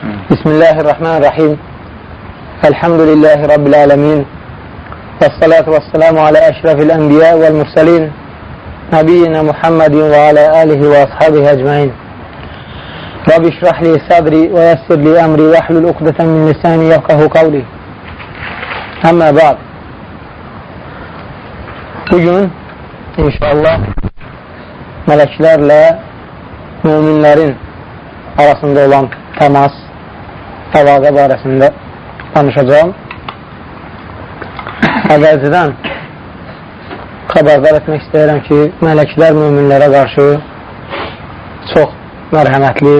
بسم الله الرحمن الرحيم الحمد لله رب العالمين والصلاة والسلام على أشرف الأنبياء والمرسلين نبينا محمد وعلى آله وأصحابه أجمعين رب اشرح لي صدري ويسر لي أمري واحلل عقدة من لساني يفقه قولي أما بعد Bugün inşallah meleklerle müminlerin arasında olan تماس əlaqə barəsində danışacağım. Əvvəlcədən xəbərdar etmək istəyirəm ki, mələklər müminlərə qarşı çox mərhəmətli,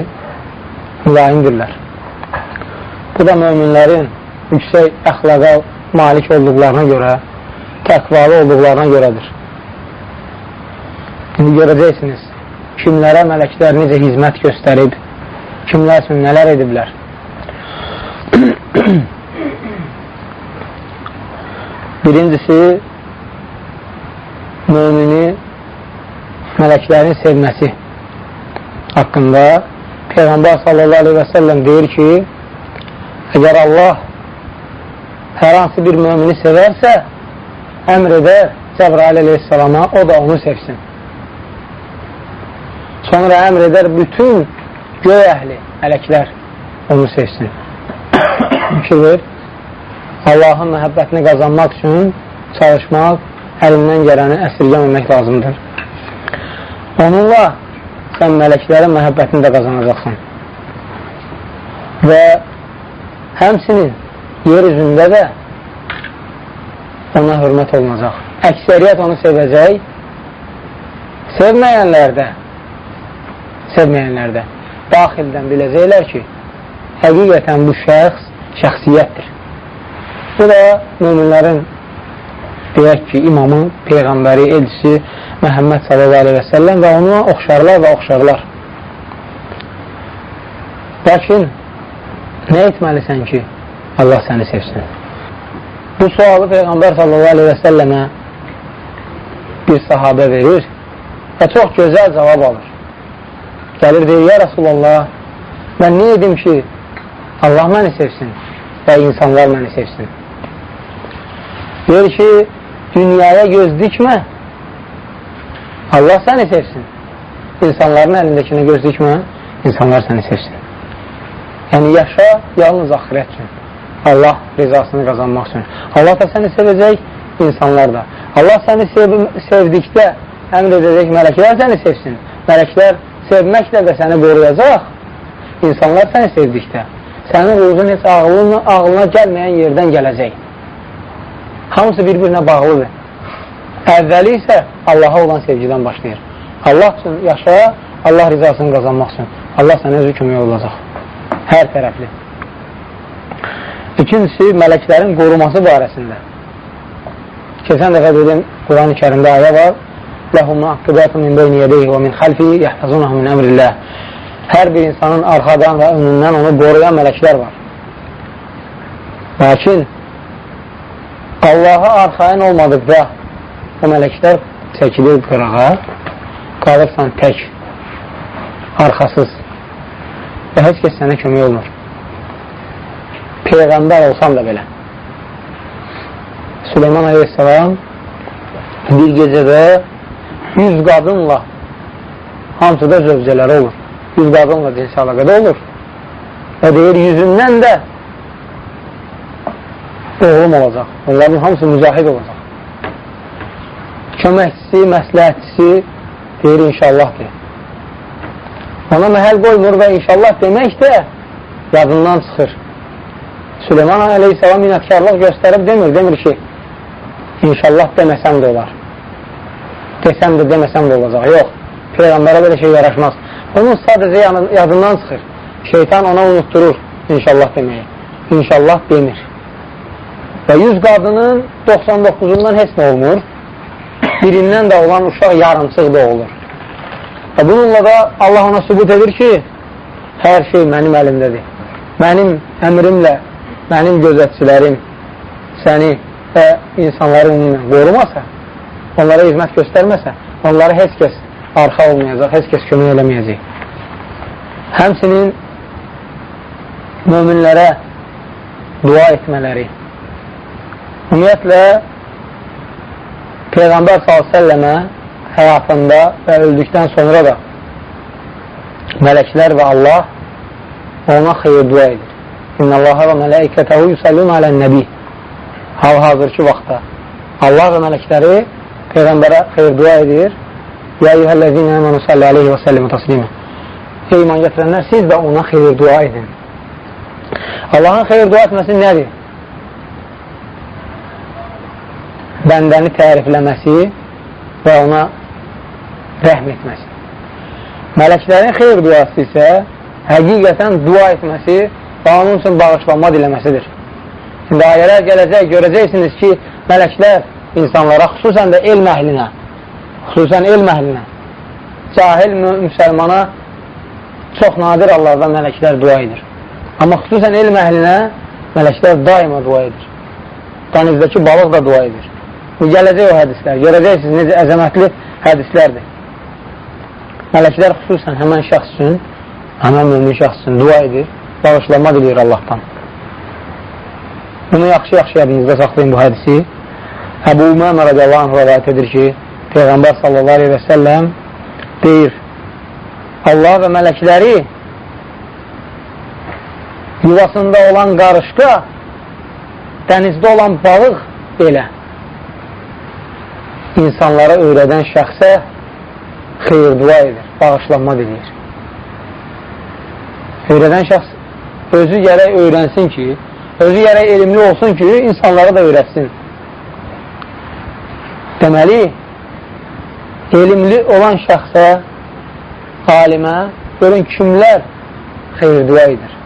mülayimdirlər. Bu da müminlərin yüksək əxlaqa malik olduqlarına görə, təqvalı olduqlarına görədir. İndi görəcəksiniz, kimlərə mələklər necə hizmət göstərib, kimlər üçün nələr ediblər. Birincisi, mümini mələklərin sevməsi haqqında Peyğəmbər sallallahu aleyhi və səlləm deyir ki, əgər Allah hər hansı bir mümini sevərsə, əmr edər Cəbrail aleyhissalama, o da onu sevsin. Sonra əmr edər bütün göy əhli, mələklər onu sevsin. Ver, Allahın məhəbbətini qazanmaq üçün çalışmaq, əlindən gələni əsirgəməmək lazımdır. Onunla sən mələklərin məhəbbətini də qazanacaqsan. Və həmsinin yer üzündə də ona hörmət olunacaq. Əksəriyyət onu sevəcək, sevməyənlər də sevməyənlər də daxildən biləcəklər ki, həqiqətən bu şəxs şəxsiyyətdir. Bu da müminlərin deyək ki, imamı, peyğəmbəri, elçisi Məhəmməd aleyhi və ona oxşarlar və oxşarlar. Lakin nə etməlisən ki, Allah səni sevsin? Bu sualı Peyğəmbər sallallahu aleyhi və səlləmə bir sahabə verir və çox gözəl cavab alır. Gəlir deyir, ya Rasulallah, mən nə edim ki, Allah məni sevsin və insanlar məni sevsin? Deyir ki, dünyaya göz dikmə, Allah səni sevsin. İnsanların əlindəkinə göz dikmə, insanlar səni sevsin. Yəni, yaşa yalnız axirət üçün. Allah rizasını qazanmaq üçün. Allah da səni sevəcək, insanlar da. Allah səni sev sevdikdə əmr edəcək mələklər səni sevsin. Mələklər sevməklə də səni qoruyacaq. İnsanlar səni sevdikdə. Sənin ruhun heç ağlına, ağlına gəlməyən yerdən gələcək. Hamısı bir-birinə bağlıdır. Əvvəli isə Allaha olan sevgidən başlayır. Allah üçün yaşa, Allah rizasını qazanmaq üçün. Allah sənə özü kömək olacaq. Hər tərəfli. İkincisi, mələklərin qoruması barəsində. Keçən dəfə dedim, Quran-ı kərimdə ayə var. Ləhum müəqqibatun min beyni yedeyhi və min xalfi yəhfəzunahu min əmrillah. Hər bir insanın arxadan və önündən onu qoruyan mələklər var. Lakin Allaha arxain olmadıqda o mələklər çəkilir qırağa, qalırsan tək, arxasız və heç kəs sənə kömək olmur. Peyğəmbər olsam da belə. Süleyman Aleyhisselam bir gecədə yüz qadınla hamısı da zövcələri olur. Yüz qadınla cinsi əlaqədə olur. Və deyir, yüzündən də oğlum olacaq. Onların hamısı mücahid olacaq. Köməkçisi, məsləhətçisi deyir, inşallah deyir. Ona məhəl qoymur və inşallah demək də yadından çıxır. Süleyman Aleyhisselam inatkarlıq göstərib demir, demir ki, inşallah deməsəm də olar. Desəm də deməsəm də olacaq. Yox, Peyğəmbərə belə şey yaraşmaz. Onun sadəcə yadından çıxır. Şeytan ona unutturur inşallah deməyi. İnşallah demir. Və 100 qadının 99-undan heç nə olmur. Birindən də olan uşaq yarımçıq da olur. Və bununla da Allah ona sübut edir ki, hər şey mənim əlimdədir. Mənim əmrimlə, mənim gözətçilərim səni və insanları umumən qorumasa, onlara hizmət göstərməsə, onlara heç kəs arxa olmayacaq, heç kəs kömək eləməyəcək. Həmsinin möminlərə dua etmələri. Ümumiyyətlə, Peyğəmbər s.ə.və həyatında və öldükdən sonra da mələklər və Allah ona xeyir dua edir. İnna Allaha və mələikətəhu yusallun alən nəbi hal-hazırki vaxtda Allah və mələkləri Peyğəmbərə xeyir dua edir. Ya eyyuhəl-ləzinə əmənu salli aleyhi və səllimə təslimə Ey iman gətirənlər, siz də ona xeyir dua edin. Allahın xeyir dua etməsi nədir? Bəndəni tərifləməsi və ona rəhm etməsi. Mələklərin xeyir duası isə həqiqətən dua etməsi və onun üçün bağışlanma diləməsidir. Şimdi ayələr gələcək, görəcəksiniz ki, mələklər insanlara, xüsusən də elm əhlinə, xüsusən elm əhlinə, cahil müsəlmana çox nadir Allahdan mələklər dua edir. Amma xüsusən elm əhlinə mələklər daima dua edir. Dənizdəki balıq da dua edir. Gələcək o hədislər. Görəcəksiniz necə əzəmətli hədislərdir. Mələklər xüsusən həmən şəxs üçün, həmən mümin şəxs üçün dua edir bağışlanma dilir Allahdan. Bunu yaxşı-yaxşı yadınızda saxlayın bu hədisi. Əbu Umamə radiyallahu anh rəvayət edir ki, Peyğəmbər sallallahu aleyhi və səlləm deyir, Allah və mələkləri yuvasında olan qarışqa, dənizdə olan balıq belə insanlara öyrədən şəxsə xeyir dua edir, bağışlanma dilir. Öyrədən şəxs özü gərək öyrənsin ki, özü gərək elmli olsun ki, insanlara da öyrətsin. Deməli, elmli olan şəxsə, alimə, görün kimlər xeyir dua edir.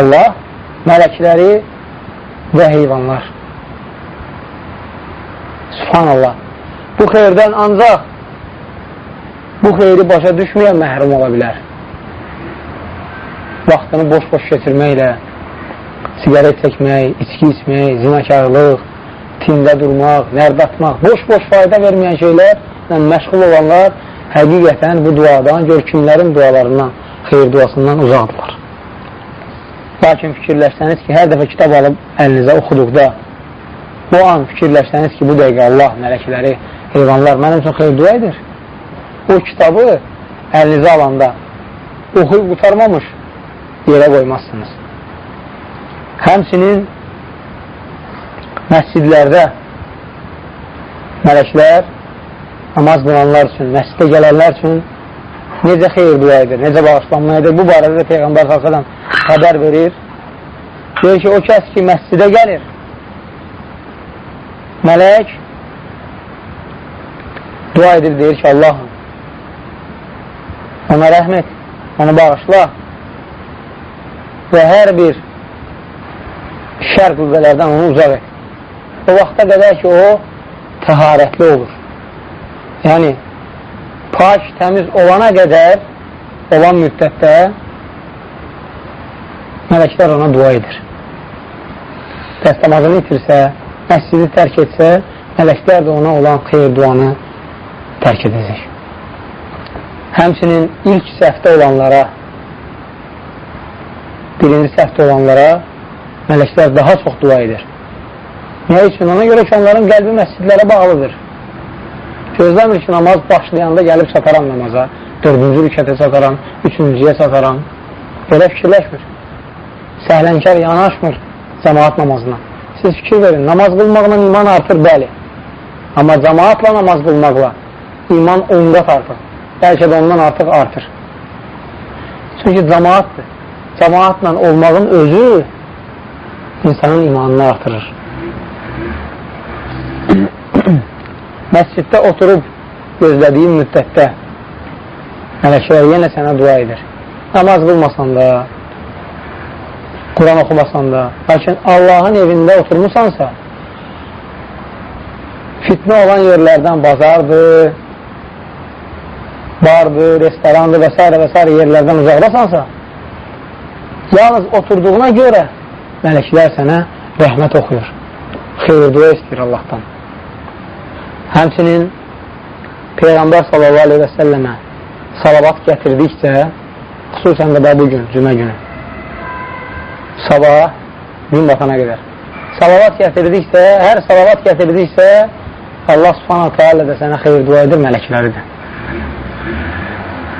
Allah, mələkləri və heyvanlar. Subhanallah. Bu xeyirdən ancaq bu xeyri başa düşməyən məhrum ola bilər vaxtını boş-boş keçirməklə, sigaret çəkmək, içki içmək, zinakarlıq, tində durmaq, nərd atmaq, boş-boş fayda verməyən şeylərlə məşğul olanlar həqiqətən bu duadan, gör kimlərin dualarından, xeyir duasından uzaqdırlar. Lakin fikirləşsəniz ki, hər dəfə kitab alıb əlinizə oxuduqda, bu an fikirləşsəniz ki, bu dəqiqə Allah, mələkləri, heyvanlar mənim üçün xeyir dua edir. O kitabı əlinizə alanda oxuyub qutarmamış, yerə qoymazsınız. Həmsinin məscidlərdə mələklər namaz qılanlar üçün, məscidə gələnlər üçün necə xeyir dua edir, necə bağışlanma edir. Bu barədə də Peyğəmbər s.ə.v xəbər verir. Deyir ki, o kəs ki, məscidə gəlir, mələk dua edir, deyir ki, Allahım, ona rəhmət, onu bağışla, və hər bir şər qüvvələrdən onu uzaq et. O vaxta qədər ki, o təharətli olur. Yəni, pak, təmiz olana qədər, olan müddətdə mələklər ona dua edir. Dəstəmazını itirsə, məscidi tərk etsə, mələklər də ona olan xeyr duanı tərk edəcək. Həmçinin ilk səhvdə olanlara birinci səhvdə olanlara mələklər daha çox dua edir. Nə üçün? Ona görə ki, onların qəlbi məscidlərə bağlıdır. Gözləmir ki, namaz başlayanda gəlib çataram namaza, dördüncü rükətə çataram, üçüncüyə çataram. Belə fikirləşmir. Səhlənkər yanaşmır cəmaat namazına. Siz fikir verin, namaz qılmaqla iman artır, bəli. Amma cəmaatla namaz qılmaqla iman onqat artır. Bəlkə də ondan artıq artır. Çünki cəmaatdır cəmaatla olmağın özü insanın imanını artırır. Məsciddə oturub gözlədiyin müddətdə mələklər yenə sənə dua edir. Namaz qılmasan da, Quran oxumasan da, lakin Allahın evində oturmusansa, fitnə olan yerlərdən bazardır, bardır, restorandır və s. və s. yerlərdən uzaqdasansa, Yalnız oturduğuna görə mələklər sənə rəhmət oxuyur. Xeyir dua istəyir Allahdan. Həmçinin Peyğəmbər sallallahu aleyhi və səlləmə salavat gətirdikcə, xüsusən də bu gün, cümə günü, sabah gün batana qədər. Salavat gətirdiksə, hər salavat gətirdiksə, Allah subhanahu teala da sənə xeyir dua edir, mələkləri də.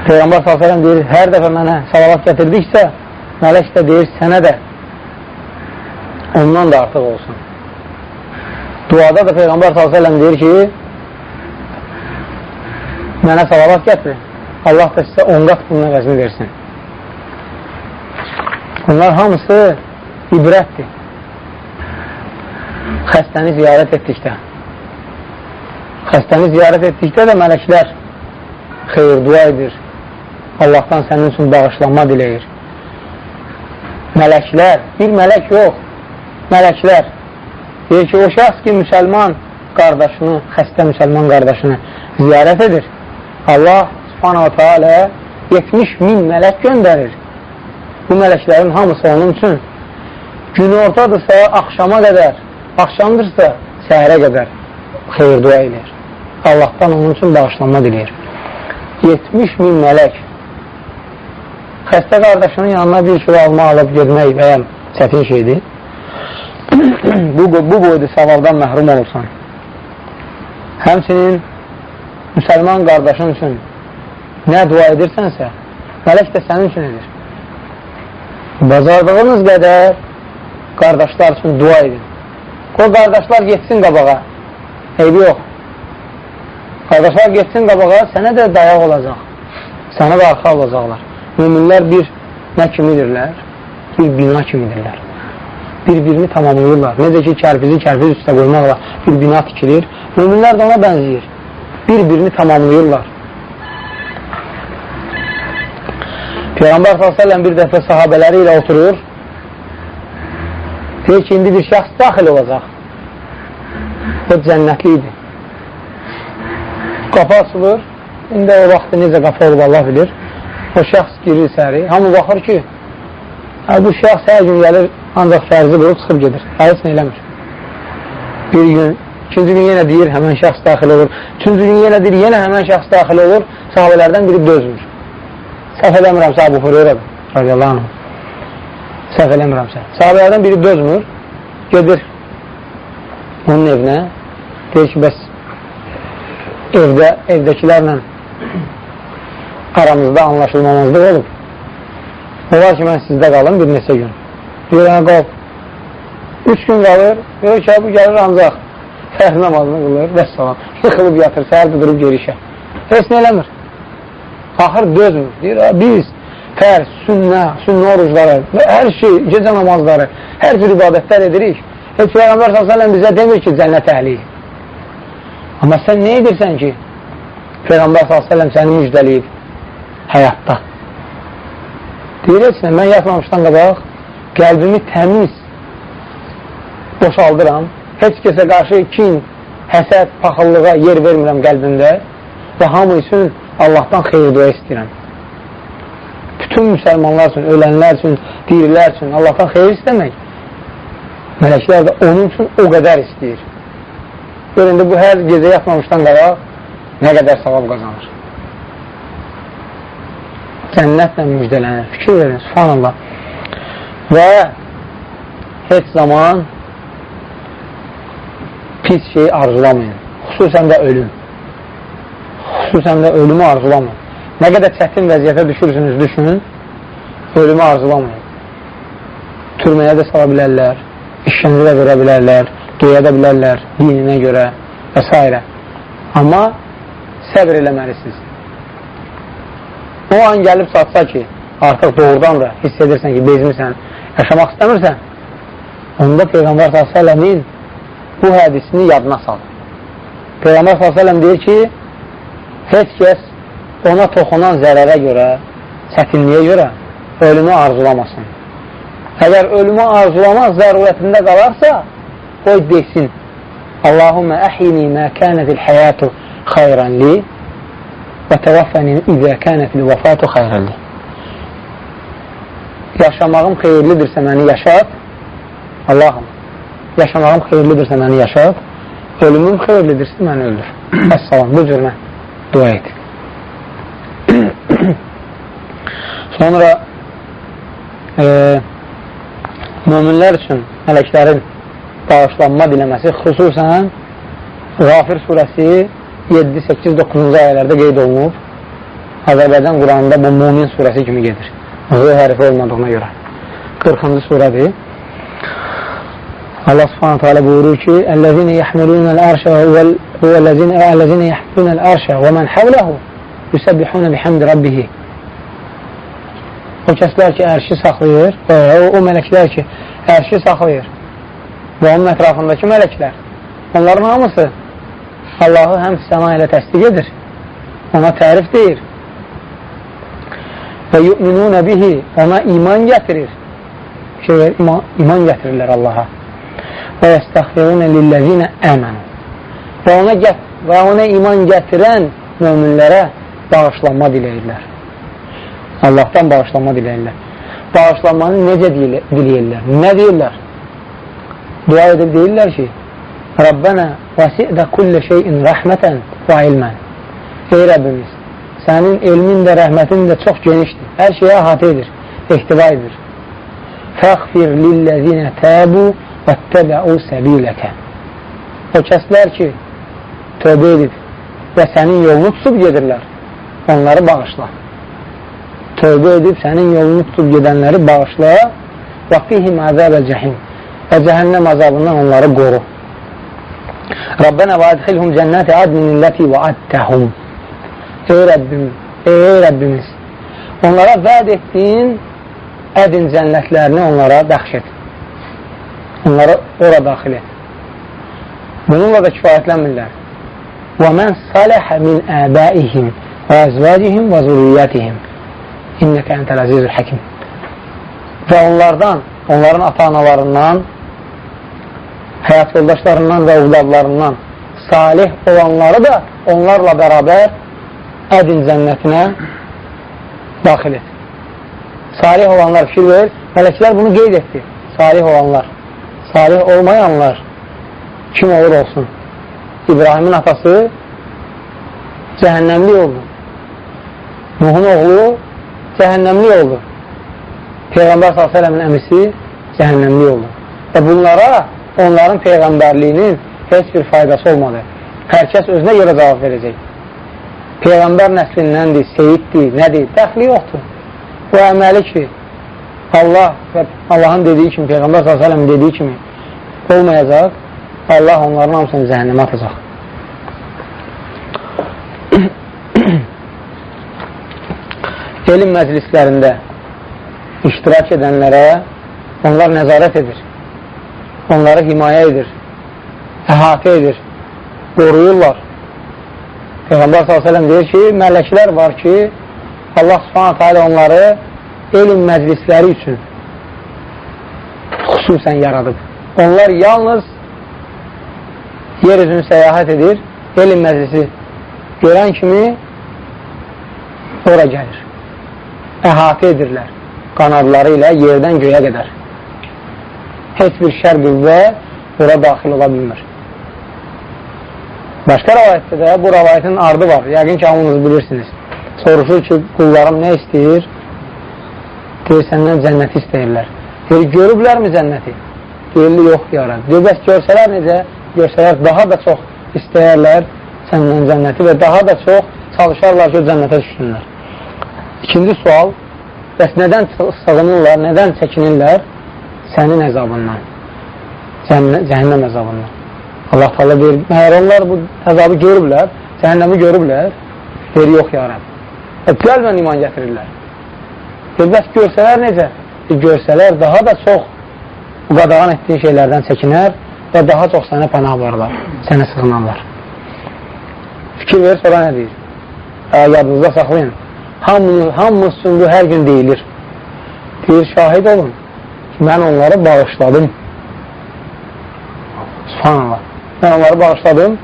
Peyğəmbər s.ə.v deyir, hər dəfə mənə salavat gətirdiksə, mələk də deyir, sənə də ondan da artıq olsun. Duada da Peyğəmbər s.ə.v deyir ki, mənə salavat gətirin, Allah da sizə on qat bunun əvəzini versin. Bunlar hamısı ibrətdir. Xəstəni ziyarət etdikdə. Xəstəni ziyarət etdikdə də mələklər xeyir dua edir. Allahdan sənin üçün bağışlanma diləyir. Mələklər, bir mələk yox, mələklər deyir ki, o şəxs ki, müsəlman qardaşını, xəstə müsəlman qardaşını ziyarət edir. Allah subhanahu teala 70 min mələk göndərir. Bu mələklərin hamısı onun üçün gün ortadırsa axşama qədər, axşamdırsa səhərə qədər xeyir dua edir. Allahdan onun üçün bağışlanma diləyir. 70 min mələk xəstə qardaşının yanına bir kilo alma alıb gedmək bəyəm çətin şeydir. Bu, bu boyda savabdan məhrum olursan. Həmçinin müsəlman qardaşın üçün nə dua edirsənsə, mələk də sənin üçün edir. Bazardığınız qədər qardaşlar üçün dua edin. O qardaşlar getsin qabağa. Eybi yox. Qardaşlar getsin qabağa, sənə də dayaq olacaq. Sənə də arxa olacaqlar. Müminlər bir nə kimidirlər? Bir bina kimidirlər. Bir-birini tamamlayırlar. Necə ki, kərpizi kərpiz üstə qoymaqla bir bina tikilir. Müminlər də ona bənziyir. Bir-birini tamamlayırlar. Peyğəmbər s.ə.v bir dəfə sahabələri ilə oturur. Deyir ki, indi bir şəxs daxil olacaq. O cənnətli idi. Qapı açılır. İndi o vaxtı necə qapı olub Allah bilir. O şəxs girir səhəri. Hamı baxır ki, hə, bu şəxs hər gün gəlir, ancaq fərzi qurub çıxıb gedir. Nə eləmir. Bir gün, ikinci gün yenə deyir, həmən şəxs daxil olur. Üçüncü gün yenə deyir, yenə həmən şəxs daxil olur. Sahabələrdən biri dözmür. Səhv eləmirəmsə Abu Hureyra radiyallahu anh. Səhv eləmirəmsə. Sahabələrdən biri dözmür, gedir onun evinə. Deyir ki, bəs evdə, evdəkilərlə aramızda anlaşılmamazlıq olub. Olar ki, mən sizdə qalım bir neçə gün. Deyir, hə, qal. Üç gün qalır, deyir ki, bu gəlir ancaq fərz namazını qılır, və salam. Yıxılıb yatır, səhər durub geri işə. Heç nə eləmir. Axır dözmür. Deyir, biz fərz, sünnə, sünnə orucları, hər şey, gecə namazları, hər cür ibadətlər edirik. Heç Peyğəmbər s.ə.v bizə demir ki, cənnət əhli. Amma sən nə edirsən ki, Peyğəmbər s.ə.v səni müjdəliyib həyatda. Deyir, heç nə, mən yatmamışdan qabaq qəlbimi təmiz boşaldıram. Heç kəsə qarşı kin, həsəd, paxıllığa yer vermirəm qəlbimdə və hamı üçün Allahdan xeyir dua istəyirəm. Bütün müsəlmanlar üçün, ölənlər üçün, dirilər üçün Allahdan xeyir istəmək. Mələklər də onun üçün o qədər istəyir. Göründə bu hər gecə yatmamışdan qabaq nə qədər savab qazanır. Cənnətlə müjdələnir. Fikir verin, subhanallah. Və heç zaman pis şeyi arzulamayın. Xüsusən də ölüm xüsusən də ölümü arzulamayın. Nə qədər çətin vəziyyətə düşürsünüz, düşünün, ölümü arzulamayın. Türməyə də sala bilərlər, işkəncə də verə bilərlər, döyə də bilərlər, dininə görə və s. Amma səbr eləməlisiniz. O an gəlib satsa ki, artıq doğrudan da hiss edirsən ki, bezmirsən, yaşamaq istəmirsən, onda Peyğəmbər s.ə.v-in bu hədisini yadına sal. Peyğəmbər s.ə.v deyir ki, heç kəs ona toxunan zərərə görə, çətinliyə görə ölümü arzulamasın. Əgər ölümü arzulamaq zərurətində qalarsa, qoy desin, Allahümmə əhyini mə kənətil həyatu xayrən li və təvəffəni izə kənətil vəfatu xayrən li. Yaşamağım xeyirlidirsə məni yaşat, Allahım, yaşamağım xeyirlidirsə məni yaşat, ölümüm xeyirlidirsə məni öldür. Əssalam, bu cür mən dua et. Sonra e, müminlər üçün mələklərin bağışlanma diləməsi xüsusən Qafir surəsi 7, 8, 9-cu ayələrdə qeyd olunub. Azərbaycan Quranında bu Mumin surəsi kimi gedir. Z hərifi olmadığına görə. 40-cı surədir. Allah subhanahu teala buyurur ki Əl-ləzine yəhmilunəl ərşə Əl-ləzine yəhmilunəl ərşə və mən həvləhu yüsəbbihunə bihamdi rabbihi. O kəslər ki, ərşi saxlayır, o, o mələklər ki, ərşi saxlayır. Və onun ətrafındakı mələklər, onların hamısı Allahı həm səna ilə təsdiq edir, ona tərif deyir və yu'minunə bihi, ona iman gətirir, şey, iman, iman gətirirlər Allaha və yəstəxfirunə lilləzinə əmənu və ona, və ona iman gətirən möminlərə bağışlanma diləyirlər. Allahdan bağışlanma diləyirlər. Bağışlanmanı necə diləyirlər? Nə deyirlər? Dua edib deyirlər ki, Rabbənə vəsiqdə kullə şeyin rəhmətən və ilmən. Ey Rəbbimiz, sənin elmin də, rəhmətin də çox genişdir. Hər şeyə əhatə edir, ehtiva edir. Fəxfir lilləzinə təbu və təbəu səbiləkə. O kəslər ki, tövbə edib və sənin yolunu tutub gedirlər, onları bağışla. Tövbə edib sənin yolunu tutub gedənləri bağışla və fihim əzəbəl cəhim və cəhənnəm azabından onları qoru. Rabbənə və adxilhum cənnəti adnin illəti və addəhum. Ey Rəbbim, ey Rəbbimiz, onlara vəd etdiyin ədin cənnətlərini onlara bəxş et. Onları ora daxil et. Bununla da kifayətlənmirlər. Min əbəihim və əzvəcihim və zürriyyətihim innəkə əntəl əzizül həkim. Və onlardan, onların ata-analarından həyat yoldaşlarından və övladlarından salih olanları da onlarla bərabər ədin cənnətinə daxil et. Salih olanlar fikir verir, mələklər bunu qeyd etdi. Salih olanlar, salih olmayanlar kim olur olsun. İbrahimin atası cəhənnəmli oldu. Nuhun oğlu cəhənnəmli oldu. Peyğəmbər s.ə.v-in əmisi cəhənnəmli oldu. Və bunlara onların peyğəmbərliyinin heç bir faydası olmadı. Hər kəs özünə görə cavab verəcək. Peyğəmbər nəslindəndir, seyiddir, nədir? Dəxli yoxdur. Bu əməli ki, Allah və Allahın dediyi kimi, Peyğəmbər s.ə.v dediyi kimi olmayacaq, Allah onların hamısını zəhənnəmə atacaq. Elm məclislərində iştirak edənlərə onlar nəzarət edir onları himayə edir, əhatə edir, qoruyurlar. Peyğəmbər s.ə.v deyir ki, mələklər var ki, Allah subhanətə alə onları elm məclisləri üçün xüsusən yaradıb. Onlar yalnız yer üzünü səyahət edir, elm məclisi görən kimi ora gəlir. Əhatə edirlər qanadları ilə yerdən göyə qədər heç bir şər qüvvə ora daxil ola bilmir. Başqa rəvayətdə də bu rəvayətin ardı var. Yəqin ki, hamınız bilirsiniz. Soruşur ki, qullarım nə istəyir? Deyir, səndən cənnəti istəyirlər. Deyir, görüblərmi cənnəti? Deyirli, yox, yarın. Deyir, bəs görsələr necə? Görsələr daha da çox istəyərlər səndən cənnəti və daha da çox çalışarlar ki, cənnətə düşsünlər. İkinci sual, bəs nədən sığınırlar, nədən çəkinirlər? sənin əzabından, cəhənnəm əzabından. Allah taala deyir, məhər onlar bu əzabı görüblər, cəhənnəmi görüblər, deyir, yox yarəm. E, qəlbən iman gətirirlər. Deyir, bəs görsələr necə? E, görsələr daha da çox bu qadağan etdiyin şeylərdən çəkinər və daha çox sənə pənah varlar, sənə sığınarlar. Fikir verir, sonra nə deyir? Ə, yadınızda saxlayın. Hamımız, hamımız üçün bu hər gün deyilir. Deyir, şahid olun mən onları bağışladım. Subhanallah. Mən onları bağışladım.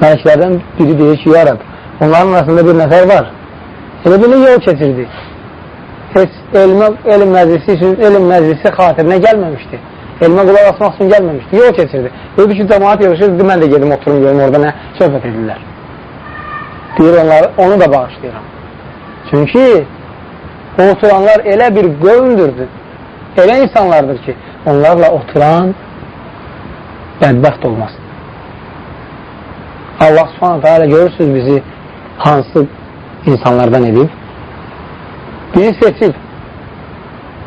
Mələklərdən biri deyir ki, ya Rəb, onların arasında bir nəfər var. Elə belə yol keçirdi. Heç elmə, elm məclisi üçün, elm məclisi xatirinə gəlməmişdi. Elmə qulaq asmaq üçün gəlməmişdi. Yol keçirdi. Dedi ki, cəmaat yığışır, mən də gedim oturum görüm, orada nə söhbət edirlər. Deyir, onları, onu da bağışlayıram. Çünki o oturanlar elə bir qövmdürdür elə insanlardır ki, onlarla oturan bədbəxt olmaz. Allah subhanətə alə görürsünüz bizi hansı insanlardan edib. Bizi seçib.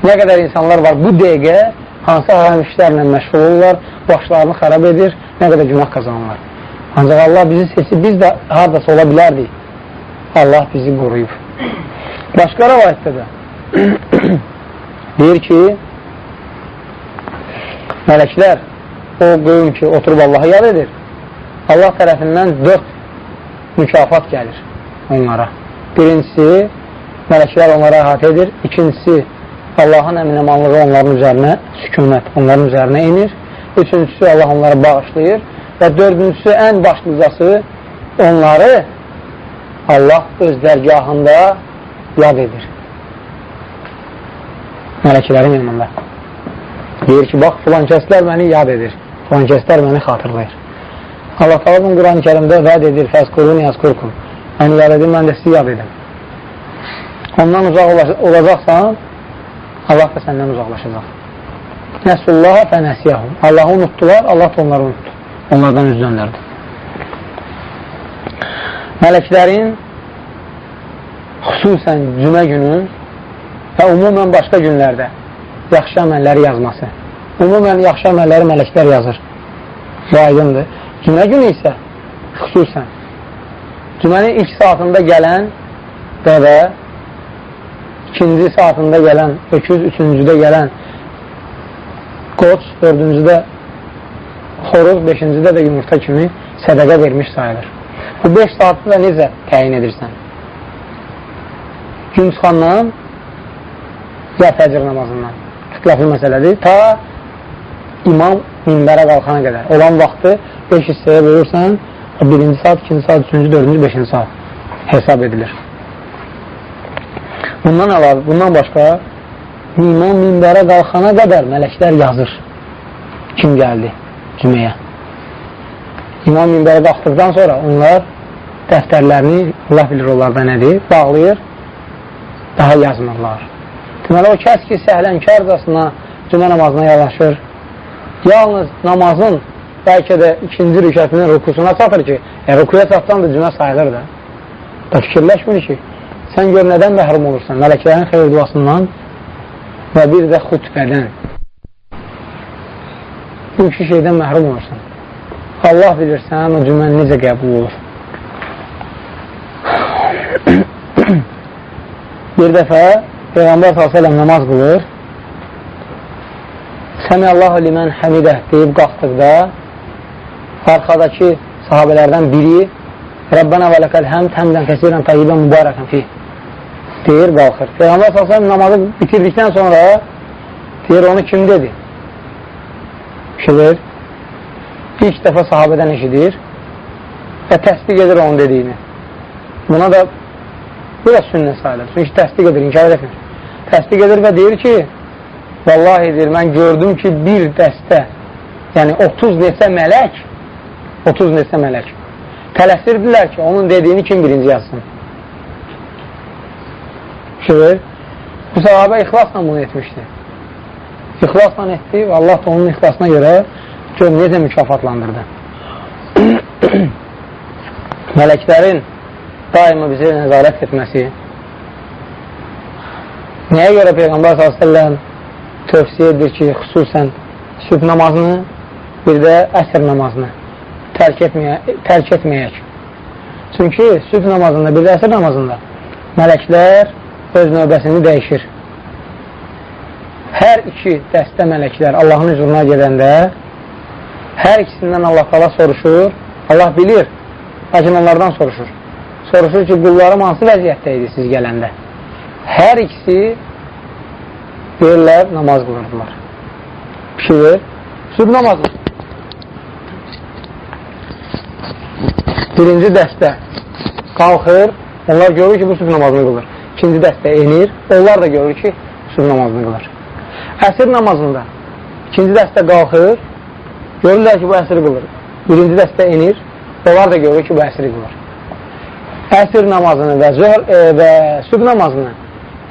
Nə qədər insanlar var bu dəqiqə hansı haram işlərlə məşğul olurlar, başlarını xarab edir, nə qədər günah qazanırlar. Ancaq Allah bizi seçib, biz də haradasa ola bilərdik. Allah bizi qoruyub. Başqa rəvayətdə də deyir ki, mələklər o qövm ki, oturub Allahı yad edir, Allah tərəfindən dörd mükafat gəlir onlara. Birincisi, mələklər onlara əhatə edir. İkincisi, Allahın əminəmanlığı onların üzərinə, sükunət onların üzərinə inir. Üçüncüsü, Allah onları bağışlayır. Və dördüncüsü, ən başlıcası, onları Allah öz dərgahında yad edir. Mələklərin yanında. Deyir ki, bax, filan kəslər məni yad edir. Filan kəslər məni xatırlayır. Allah taala Quran-ı Kərimdə vəd edir, fəzkurun yazkurkum. Məni yad edin, mən də sizi yad edim. Ondan uzaq olacaqsan, Allah da səndən uzaqlaşacaq. Nəsullaha fənəsiyahum. Allahı unutdular, Allah da onları unutdu. Onlardan üz döndərdi. Mələklərin xüsusən cümə günü və umumən başqa günlərdə yaxşı əməlləri yazması. Umumən yaxşı əməlləri mələklər yazır. Bu aydındır. Cümə günü isə xüsusən cümənin ilk saatında gələn dəvə, ikinci saatında gələn öküz, üçüncüdə gələn qoç, dördüncüdə xoruz, beşincidə də yumurta kimi sədəqə vermiş sayılır. Bu 5 saatı da necə təyin edirsən? Gün çıxandan ya fəcr namazından xitlaflı məsələdir. Ta imam minbərə qalxana qədər. Olan vaxtı 5 hissəyə bölürsən, birinci saat, ikinci saat, üçüncü, dördüncü, beşinci saat hesab edilir. Bundan əlavə, bundan başqa imam minbərə qalxana qədər mələklər yazır. Kim gəldi cüməyə? İmam minbərə qalxdıqdan sonra onlar dəftərlərini, Allah bilir onlarda nədir, bağlayır, daha yazmırlar. Deməli, o kəs ki, səhlənkarcasına cümə namazına yavaşır, yalnız namazın bəlkə də ikinci rükətinin rukusuna çatır ki, e, rukuya çatsan da cümə sayılır da. Da fikirləşmir ki, sən gör nədən məhrum olursan, mələklərin xeyir duasından və bir də xütbədən. Bu iki şeydən məhrum olursan. Allah bilir sən o cümlə necə qəbul olur. bir dəfə Peyğəmbər s.ə.v namaz qılır. Səmiyallahu limən həmidə deyib qalxdıqda arxadakı sahabələrdən biri Rəbbənə və ləkəl həmd həmdən kəsirən tayyibən mübarəkən fi deyir, qalxır. Peyğəmbər s.ə.v namazı bitirdikdən sonra deyir, onu kim dedi? Şilir. İlk dəfə sahabədən eşidir və təsdiq edir onun dediyini. Buna da bu da sünnə sayılır. Çünki təsdiq edir, inkar etmir təsdiq edir və deyir ki, vallahi deyir, mən gördüm ki, bir dəstə, yəni 30 neçə mələk, 30 neçə mələk tələsirdilər ki, onun dediyini kim birinci yazsın. Şöyle, bu sahabə ixlasla bunu etmişdi. İxlasla etdi və Allah da onun ixlasına görə gör necə mükafatlandırdı. Mələklərin daima bizə nəzarət etməsi, Nəyə görə Peyğəmbər s.ə.v tövsiyə edir ki, xüsusən sübh namazını, bir də əsr namazını tərk, etməyə, tərk etməyək. Çünki sübh namazında, bir də əsr namazında mələklər öz növbəsini dəyişir. Hər iki dəstə mələklər Allahın hüzuruna gedəndə hər ikisindən Allah qala soruşur. Allah bilir, lakin onlardan soruşur. Soruşur ki, qullarım hansı vəziyyətdə idi siz gələndə? hər ikisi deyirlər, namaz qılırdılar. Fikir süb namazı. Birinci dəstə qalxır, onlar görür ki, bu süb namazını qılır. İkinci dəstə enir, onlar da görür ki, süb namazını qılır. Əsr namazında ikinci dəstə qalxır, görürlər ki, bu əsr qılır. Birinci dəstə enir, onlar da görür ki, bu əsri qılır. Əsr namazını və, zöhr, e, və süb namazını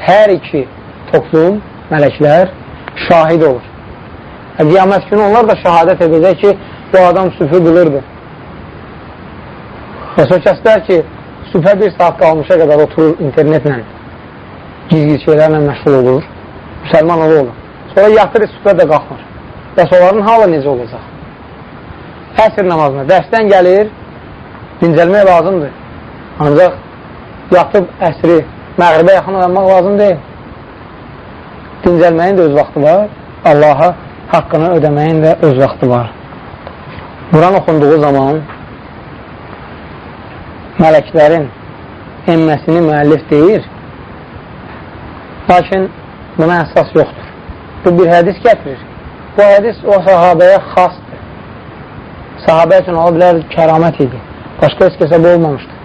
hər iki toplum, mələklər şahid olur. Qiyamət günü onlar da şəhadət edəcək ki, bu adam sübhü bilirdi. Və o kəslər ki, sübhə bir saat qalmışa qədər oturur internetlə, gizli şeylərlə məşğul olur, müsəlman olur. Sonra yatır, sübhə də qalxmır. Bəs onların halı necə olacaq? Əsr namazına dərsdən gəlir, dincəlmək lazımdır. Ancaq yatıb əsri, məğribə yaxın oyanmaq lazım deyil. Dincəlməyin də öz vaxtı var, Allaha haqqını ödəməyin də öz vaxtı var. Quran oxunduğu zaman mələklərin emməsini müəllif deyir, lakin buna əsas yoxdur. Bu bir hədis gətirir. Bu hədis o sahabəyə xasdır. Sahabə üçün ola bilər kəramət idi. Başqa heç kəsə bu olmamışdır.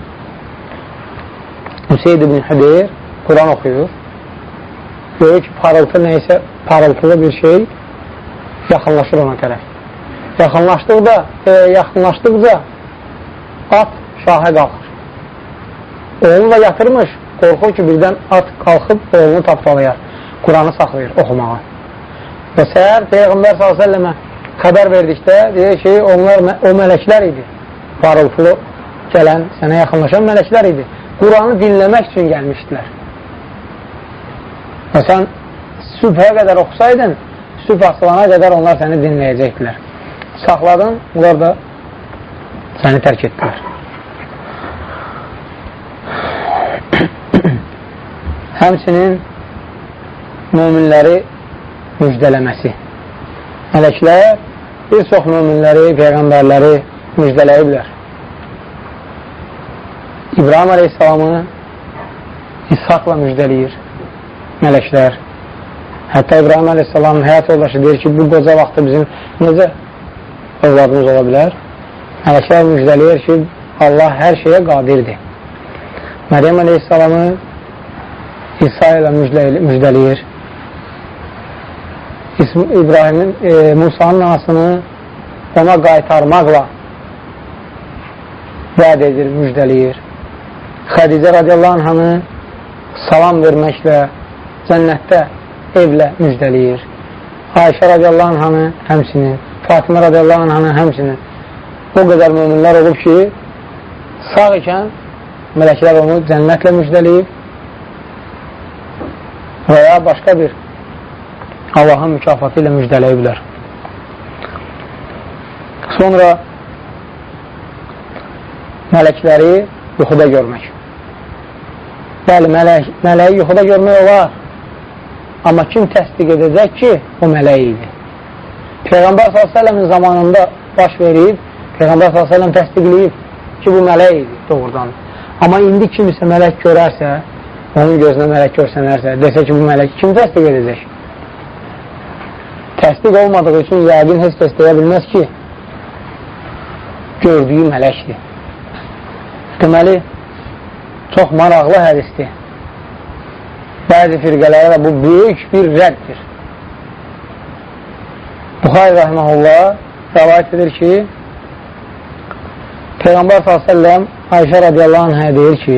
Hüseyd ibn Hüdeyr Quran oxuyur. Görür ki, parıltı neysə, parıltılı bir şey yaxınlaşır ona tərəf. Yaxınlaşdıqda, e, yaxınlaşdıqca at şahə qalxır. Oğlu da yatırmış, qorxur ki, birdən at qalxıb oğlunu tapdalayar. Quranı saxlayır oxumağa. Və səhər Peyğəmbər s.ə.və xəbər verdikdə deyir ki, onlar o mələklər idi. Parıltılı gələn, sənə yaxınlaşan mələklər idi. Quranı dinləmək üçün gəlmişdilər. Və sən sübhə qədər oxusaydın, sübh asılana qədər onlar səni dinləyəcəkdilər. Saxladın, bunlar da səni tərk etdilər. Həmçinin müminləri müjdələməsi. Mələklər bir çox müminləri, peyğəmbərləri müjdələyiblər. İbrahim Aleyhisselamı İshaqla müjdəliyir mələklər. Hətta İbrahim Aleyhisselamın həyat yoldaşı deyir ki, bu qoca vaxtda bizim necə övladımız ola bilər? Mələklər müjdəliyir ki, Allah hər şeyə qadirdir. Məryəm Aleyhisselamı İsa ilə müjdəliyir. İbrahimin, e, Musanın anasını ona qaytarmaqla vəd edir, müjdəliyir. Xədicə radiyallahu anhanı salam verməklə cənnətdə evlə müjdəliyir. Ayşə radiyallahu anhanı həmsinin, Fatimə radiyallahu anhanı həmsinin. O qədər müminlər olub ki, sağ ikən mələklər onu cənnətlə müjdəliyib və ya başqa bir Allahın mükafatı ilə müjdələyiblər. Sonra mələkləri yuxuda görmək. Bəli, mələk, mələyi yuxuda görmək olar. Amma kim təsdiq edəcək ki, o mələk idi? Peyğəmbər s.ə.v-in zamanında baş verib, Peyğəmbər s.ə.v təsdiqləyib ki, bu mələk idi doğrudan. Amma indi kimisə mələk görərsə, onun gözünə mələk görsənərsə, desə ki, bu mələk kim təsdiq edəcək? Təsdiq olmadığı üçün yəqin heç kəs deyə bilməz ki, gördüyü mələkdir. Deməli, çox maraqlı hədisdir. Bəzi firqələrə də bu böyük bir rəddir. Buxay rəhməhullah rəvayət edir ki, Peyğəmbər s.ə.v Ayşə radiyallahu anhə deyir ki,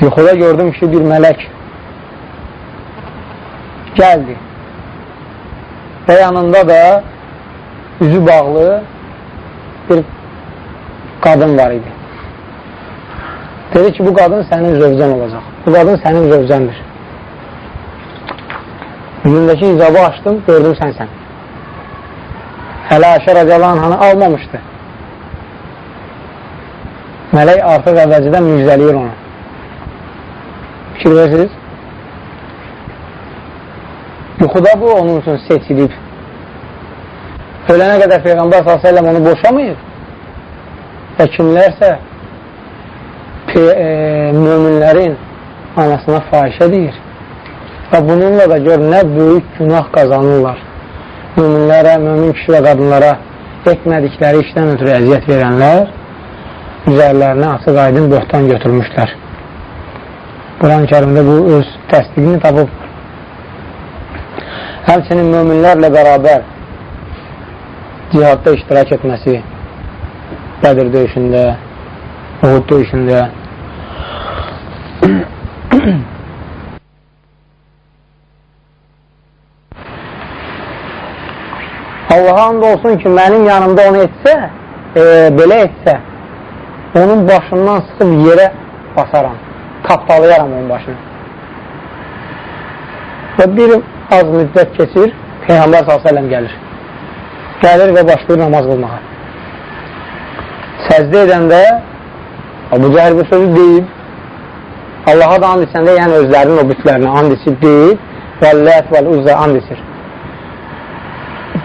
yuxuda gördüm ki, bir mələk gəldi və yanında da üzü bağlı bir qadın var idi. Dedi ki, bu qadın sənin zövcən olacaq. Bu qadın sənin zövcəndir. Üzündəki icabı açdım, gördüm sənsən. Hələ Ayşə radiyallahu anhanı almamışdı. Mələk artıq əvvəlcədən müjdəliyir ona. Fikir verirsiniz? Yuxuda bu onun üçün seçilib. Ölənə qədər Peyğəmbər s.ə.v onu boşamayıb və kimlərsə e, möminlərin anasına fahişə deyir. Və bununla da gör nə böyük günah qazanırlar. Möminlərə, mömin kişi və qadınlara etmədikləri işdən ötürü əziyyət verənlər üzərlərinə açıq aydın böhtan götürmüşlər. Quran-ı kərimdə bu öz təsdiqini tapıb. Həmçinin möminlərlə bərabər cihadda iştirak etməsi Bədir döyüşündə, Uhud döyüşündə Allaha and olsun ki, mənim yanımda onu etsə, e, belə etsə, onun başından sıxıb yerə basaram, tapdalayaram onun başını. Və bir az müddət keçir, Peyğəmbər s.ə.v gəlir. Gəlir və başlayır namaz qılmağa. Səzdə edəndə Abu Cəhər bu sözü deyib, Allaha da and içəndə, yəni özlərinin o bütlərini and içib deyib, vəllət vəl-uzzə and içir.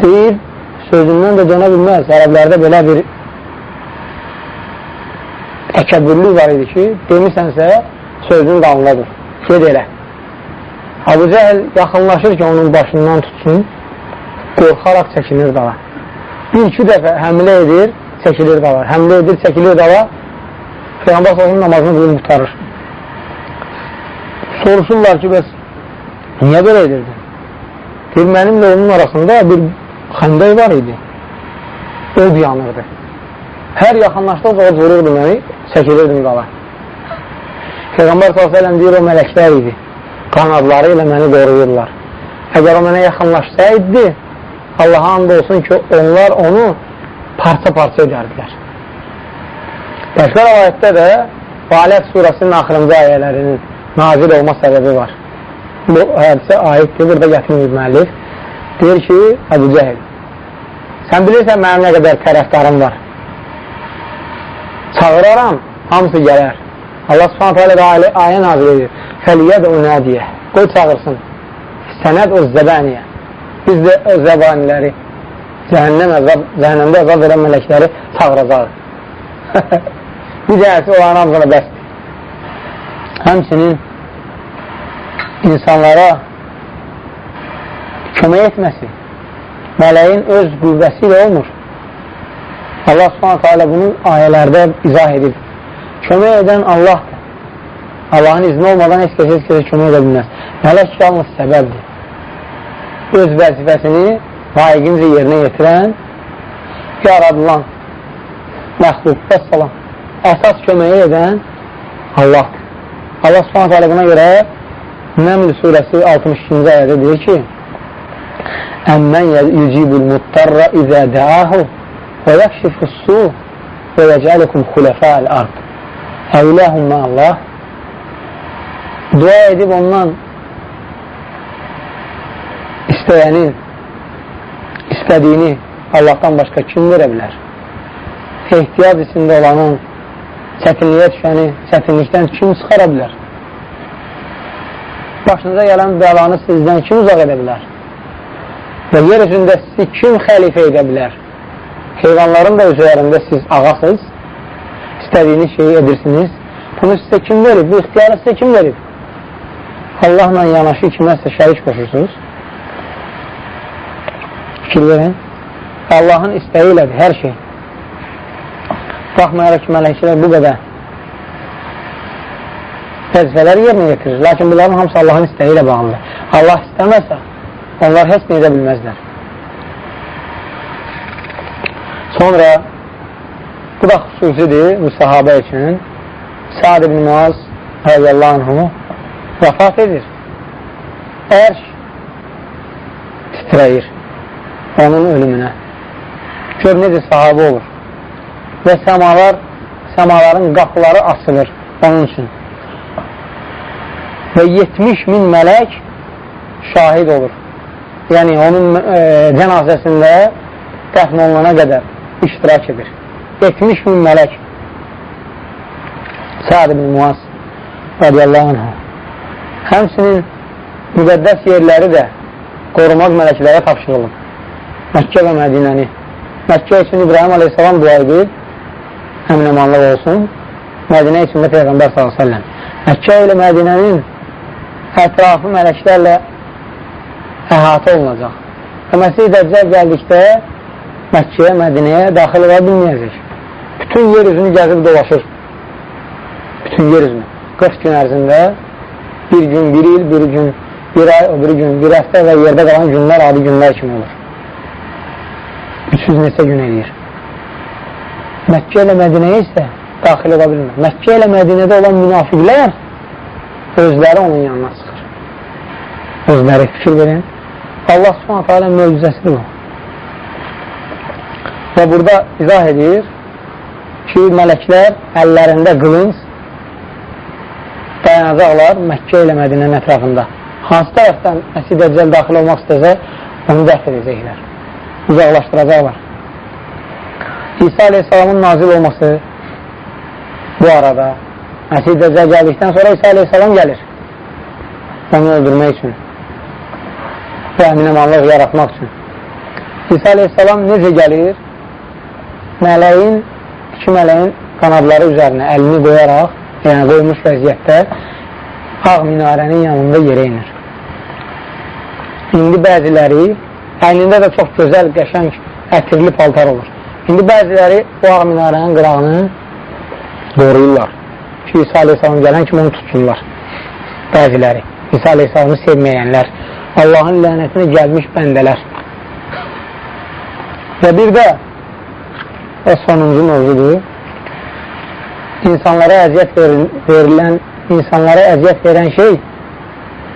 Deyib, sözündən də dönə bilməz. Ərəblərdə belə bir təkəbbürlük var idi ki, demisənsə, sözün qanlıdır. Ged elə. Abu Cəhəl yaxınlaşır ki, onun başından tutsun, qorxaraq çəkilir dala. Bir-iki dəfə həmlə edir, çəkilir dala. Həmlə edir, çəkilir dala. Peyğəmbər sallallahu namazını qılıb qutarır. Soruşurlar ki, bəs niyə belə edirdin? Deyir, mənimlə onun arasında bir xəndək var idi. Öd yanırdı. Hər yaxınlaşdıqca o vururdu məni, çəkilirdim qala. Peyğəmbər s.ə.v deyir, o mələklər idi. Qanadları ilə məni qoruyurlar. Əgər o mənə yaxınlaşsaydı, Allaha and olsun ki, onlar onu parça-parça edərdilər. Başqa ayətdə də Alət surəsinin axırıncı ayələrinin nazil olma səbəbi var. Bu hədisə aiddir, burada gətirməyib müəllif. Deyir ki, Əbu Cəhil, sən bilirsən mənim nə qədər tərəfdarım var. Çağıraram, hamısı gələr. Allah subhanətə alə ayə nazil edir. Fəliyə də o nədiyə. Qoy çağırsın. Sənəd o zəbəniyə. Biz də o zəbaniləri, cəhənnəm əzab, cəhənnəmdə əzab verən mələkləri çağıracaq. Bir dəyəsi olan hamısına bəsdir. Həmçinin insanlara kömək etməsi mələyin öz qüvvəsi ilə olmur. Allah subhanətə alə bunu ayələrdə izah edib. Kömək edən Allahdır. Allahın izni olmadan heç kəs heç kəsə kömək edə bilməz. Mələk yalnız səbəbdir. Öz vəzifəsini layiqincə yerinə yetirən, yaradılan məxluq, vəssalam, əsas köməyi edən Allahdır. Allah subhanətə alə buna görə Nəml surəsi 62-ci ayədə deyir ki, Əmmən yücibul muttarra izə dəahu və yəkşifus su və yəcəlikum xulefəəl ard. Əyləhum Allah dua edib ondan istəyənin istədiyini Allahdan başqa kim verə bilər? Ehtiyac içində olanın çətinliyə düşəni çətinlikdən kim çıxara bilər? Başınıza gələn bəlanı sizdən kim uzaq edə bilər? Və yer üzündə sizi kim xəlifə edə bilər? Heyvanların da üzərində siz ağasınız, istədiyiniz şeyi edirsiniz. Bunu sizə kim verib? Bu ixtiyarı sizə kim verib? Allahla yanaşı kiməsə şərik qoşursunuz. Fikir verin. Allahın istəyi ilədir hər şey. Baxmayaraq ki, mələkçilər bu qədər vəzifələri yerinə yetirir. Lakin bunların hamısı Allahın istəyi ilə bağlıdır. Allah istəməsə, onlar heç nə edə bilməzlər. Sonra bu da xüsusidir bu sahabə üçün Sa'd ibn Muaz radiyallahu anhu vəfat edir. Ərş titrəyir onun ölümünə. Gör necə sahabə olur. Və səmalar, səmaların qapıları açılır onun üçün. Və 70 min mələk şahid olur yəni onun e, cənazəsində dəfn olunana qədər iştirak edir. 70 min mələk Səad ibn Muaz radiyallahu anh həmsinin müqəddəs yerləri də qorumaq mələklərə tapşırılıb. Məkkə və Mədinəni. Məkkə üçün İbrahim aleyhissalam dua edir, həmin əmanlıq olsun. Mədinə üçün də Peyğəmbər s.ə.v. Məkkə ilə Mədinənin ətrafı mələklərlə əhatə olunacaq. Və Məsih Dəccal gəldikdə Məkkəyə, Mədinəyə daxil ola bilməyəcək. Bütün yer üzünü gəzib dolaşır. Bütün yer üzünü. 40 gün ərzində bir gün, bir il, bir gün, bir ay, o bir gün, bir həftə və yerdə qalan günlər adi günlər kimi olur. 300 neçə gün eləyir. Məkkə ilə Mədinəyə isə daxil ola bilmir. Məkkə ilə Mədinədə olan münafiqlər özləri onun yanına çıxır. Özləri fikir verin. Allah subhanətə alə möcüzəsidir bu. Və burada izah edir ki, mələklər əllərində qılınc dayanacaqlar Məkkə ilə Mədinənin ətrafında. Hansı tərəfdən Məsih Dəccəl daxil olmaq istəsə, onu dəf edəcəklər. Uzaqlaşdıracaqlar. İsa aleyhissalamın nazil olması bu arada Məsih Dəccəl gəldikdən sonra İsa aleyhissalam gəlir. Onu öldürmək üçün və əminəmanlıq yaratmaq üçün. İsa aleyhissalam necə gəlir? Mələyin, iki mələyin qanadları üzərinə əlini qoyaraq, yəni qoymuş vəziyyətdə ağ minarənin yanında yerə inir. İndi bəziləri əynində də çox gözəl, qəşəng, ətirli paltar olur. İndi bəziləri bu ağ minarənin qırağını qoruyurlar ki, İsa aleyhissalam gələn kimi onu tutsunlar. Bəziləri, İsa aleyhissalamı sevməyənlər, Allahın lənətinə gəlmiş bəndələr. Və bir də və sonuncu mövzudur. İnsanlara əziyyət verilən, insanlara əziyyət verən şey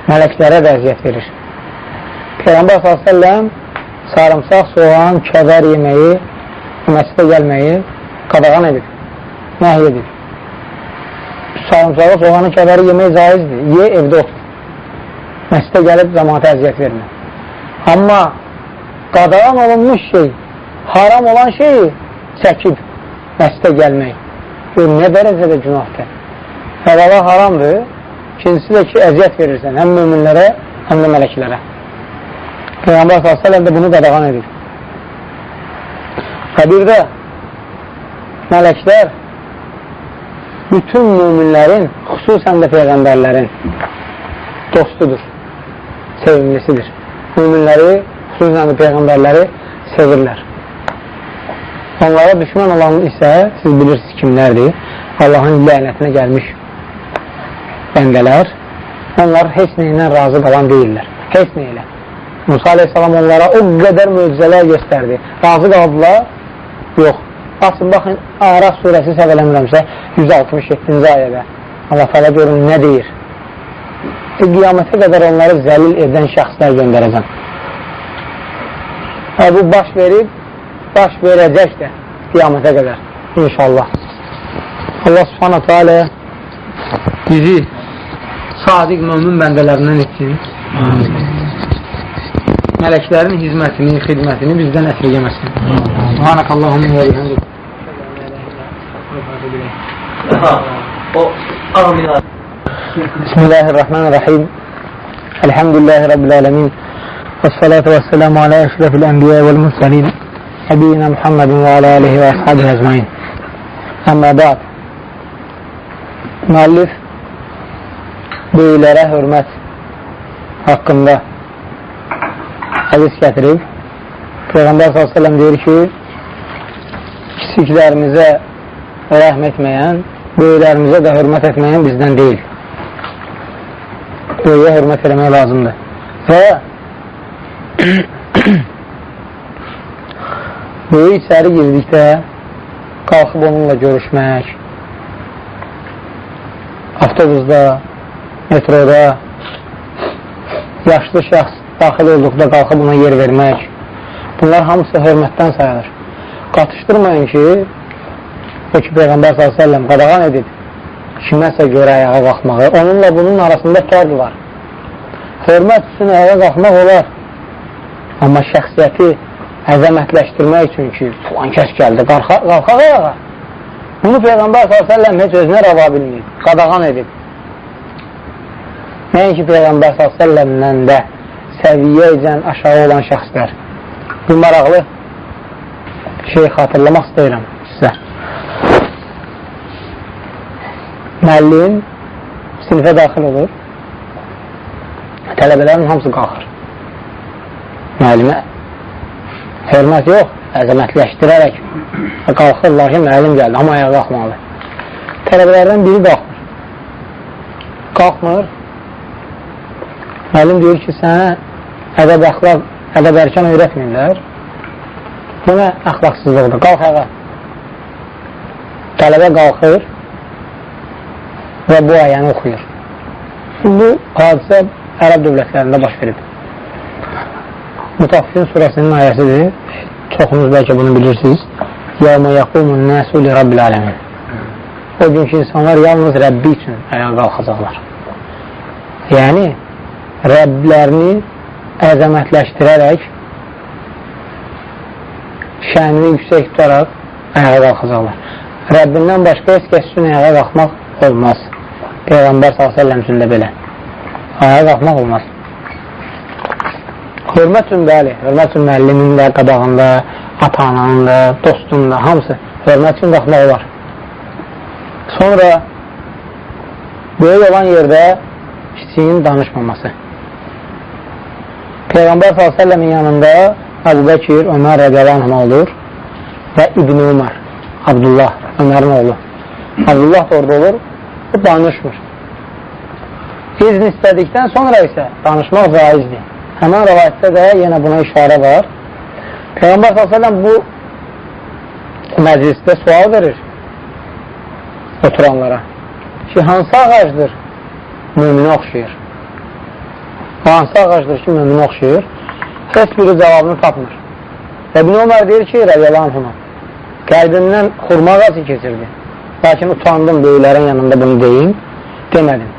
mələklərə də əziyyət verir. Peyğəmbər s.ə.v sarımsaq, soğan, kədər yeməyi, məsələ gəlməyi qadağan edib, nəhy edib. Sarımsağı, soğanı, kədəri yemək caizdir. Ye, evdə otur. Məsələ gəlib cəmaata əziyyət vermə. Amma qadağan olunmuş şey, haram olan şeyi çəkib məsələ gəlmək. Bu nə dərəcədə günahdır? Həvava haramdır. İkincisi də ki, əziyyət verirsən həm müminlərə, həm də mələklərə. Peyğəmbər s.ə.v də bunu qadağan edir. Və bir də mələklər bütün müminlərin, xüsusən də Peyğəmbərlərin dostudur, sevimlisidir. Müminləri, xüsusən Peyğəmbərləri sevirlər. Onlara düşman olan isə siz bilirsiniz kimlərdir? Allahın lənətinə gəlmiş bəndələr. Onlar heç neylə razı qalan deyirlər. Heç neylə. Musa aleyhissalam onlara o qədər möcüzələr göstərdi. Razı qaldılar? Yox. Açın, baxın, Araf surəsi səhv eləmirəmsə 167-ci ayədə. Allah fələ görün nə deyir? E, qiyamətə qədər onları zəlil edən şəxslər göndərəcəm. Və bu baş verib baş verəcək də qiyamətə qədər inşallah. Allah subhanətə alə bizi sadiq mömin bəndələrindən etsin. Mələklərin hizmətini, xidmətini bizdən əsirgəməsin. Subhanəkallahumma və bihamdik. Bismillahirrahmanirrahim. Elhamdülillahi Rabbil alemin. والصلاة والسلام على أشرف الأنبياء والمرسلين نبينا محمد وعلى آله وأصحابه أجمعين أما بعد müəllif böyüklərə hörmət haqqında hədis gətirib. Peyğəmbər s.ə.v deyir ki, kiçiklərimizə rəhm etməyən, böyüklərimizə də hörmət etməyən bizdən deyil. Böyüyə hörmət eləmək lazımdır. Və böyük içəri girdikdə qalxıb onunla görüşmək, avtobusda, metroda, yaşlı şəxs daxil olduqda qalxıb ona yer vermək, bunlar hamısı hörmətdən sayılır. Qatışdırmayın ki, o ki, Peyğəmbər s.ə.v qadağan edib kiməsə görə ayağa qalxmağı, onunla bunun arasında fərq var. Hörmət üçün ayağa qalxmaq olar, Amma şəxsiyyəti əzəmətləşdirmək üçün ki, filan kəs gəldi, qalxaq ayağa. Bunu Peyğəmbər s.ə.v heç özünə rava bilməyib, qadağan edib. Nəinki Peyğəmbər s.ə.v-dən də səviyyəcən aşağı olan şəxslər. Bu maraqlı şey xatırlamaq istəyirəm sizə. Müəllim sinifə daxil olur, tələbələrin hamısı qalxır müəllimə hörmət yox, əzəmətləşdirərək qalxırlar ki, müəllim gəldi, amma ayağa qalxmalı. Tələbələrdən biri qalxmır. Qalxmır. Müəllim deyir ki, sənə ədəb əxlaq, ədəb ərkan öyrətmirlər. Bu nə əxlaqsızlıqdır? Qalx ayağa. Tələbə qalxır və bu ayəni oxuyur. Bu hadisə ərəb dövlətlərində baş verib. Mütaffifin surəsinin ayəsidir. Çoxunuz bəlkə bunu bilirsiniz. Yəvmə yaqumun nəsu li rabbil aləmin. O günkü insanlar yalnız Rəbbi üçün ayağa qalxacaqlar. Yəni, Rəblərini əzəmətləşdirərək, şənini yüksək tutaraq ayağa qalxacaqlar. Rəbbindən başqa heç kəs üçün ayağa qalxmaq olmaz. Peyğəmbər s.ə.v üçün də belə. Ayağa qalxmaq olmaz. Hörmət üçün bəli, hörmət üçün müəllimin də, qabağında, ata-ananın da, dostun da, hamısı hörmət üçün qalxmaq olar. Sonra böyük olan yerdə kiçiyin danışmaması. Peyğəmbər s.ə.v-in yanında Əbu Bəkir, Ömər rədiyallahu olur və İbn Ömər, Abdullah, Ömərin oğlu. Abdullah da orada olur, o danışmır. İzn istədikdən sonra isə danışmaq caizdir. Həmən rəvayətdə də yenə buna işarə var. Peyğəmbər s.ə.v bu məclisdə sual verir oturanlara ki, hansı ağacdır müminə oxşayır? Hansı ağacdır ki, müminə oxşayır? Heç biri cavabını tapmır. İbn Ömər deyir ki, rədiyallahu qəlbimdən xurma ağacı keçirdi. Lakin utandım böyüklərin yanında bunu deyim, demədim.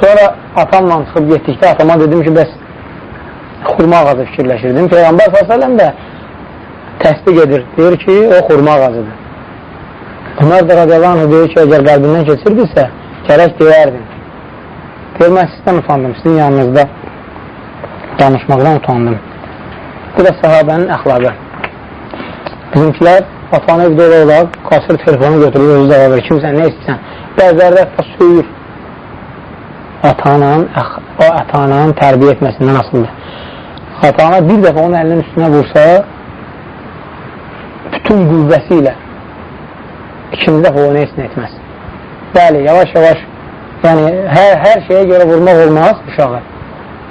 Sonra atamla çıxıb getdikdə atama dedim ki, bəs xurma ağacı fikirləşirdim. Peyğəmbər s.ə.v də təsdiq edir, deyir ki, o xurma ağacıdır. Ömər də radiyallahu deyir ki, əgər qəlbindən keçirdirsə, gərək deyərdin. Deyir, mən sizdən utandım, sizin yanınızda danışmaqdan utandım. Bu da sahabənin əxlaqı. Bizimkilər atanı evdə olaraq qasır telefonu götürür, özü cavab verir, kimsən, nə istəysən. Bəziləri də hətta söyür. Atanın, o atanın tərbiyə etməsindən asılıdır. Atana bir dəfə onun əlinin üstünə vursa, bütün qüvvəsi ilə ikinci dəfə onu heç nə etməz. Bəli, yavaş-yavaş yəni hər, hər şeyə görə vurmaq olmaz uşağı.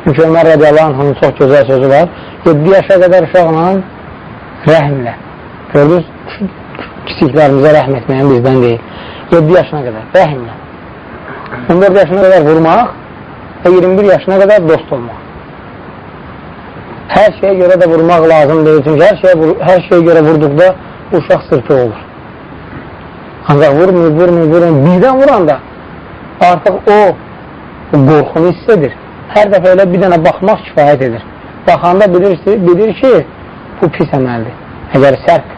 Çünki Ömər radiyallahu anhın çox gözəl sözü var. 7 yaşa qədər uşaqla rəhmlə. Gördünüz, kiçiklərimizə rəhm etməyən bizdən deyil. 7 yaşına qədər rəhmlə. 14 yaşına qədər vurmaq və 21 yaşına qədər dost olmaq. Hər şeyə görə də vurmaq lazım deyil. Çünki hər şeyə, hər şeyə görə vurduqda uşaq sırtı olur. Ancaq vurmur, vurmur, vurmur. Birdən vuranda artıq o qorxunu hiss edir. Hər dəfə elə bir dənə baxmaq kifayət edir. Baxanda bilir, bilir ki, bu pis əməldir. Əgər sərt,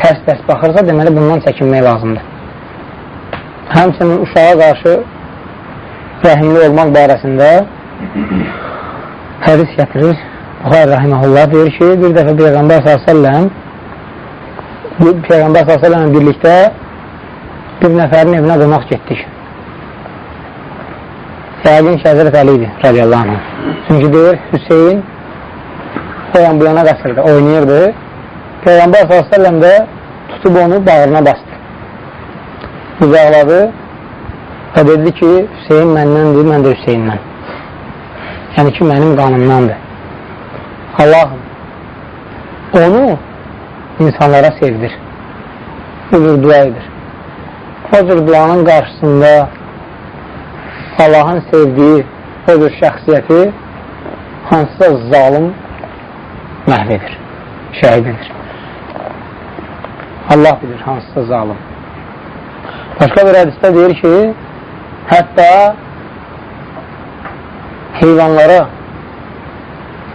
tərs-tərs baxırsa, deməli bundan çəkinmək lazımdır. Həmçinin uşağa qarşı rəhimli olmaq barəsində hədis gətirir. Buxar Rahiməhullah deyir ki, bir dəfə Peyğəmbər s.ə.v Peyğəmbər s.ə.v birlikdə bir nəfərin evinə qonaq getdik. Yəqin ki, Həzrət Əli idi, radiyallahu anh. Çünki deyir, Hüseyin o yan bu yana qasırdı, oynayırdı. Peyğəmbər s.ə.v də tutub onu bağrına bastı. Qucaqladı və dedi ki, Hüseyin məndəndir, mən də Hüseyindən. Yəni ki, mənim qanımdandır. Allahım, onu insanlara sevdir. Bu bir dua edir. O cür duanın qarşısında Allahın sevdiyi o cür şəxsiyyəti hansısa zalim məhv edir, şəhid edir. Allah bilir hansısa zalim. Başqa bir hədisdə deyir ki, hətta heyvanlara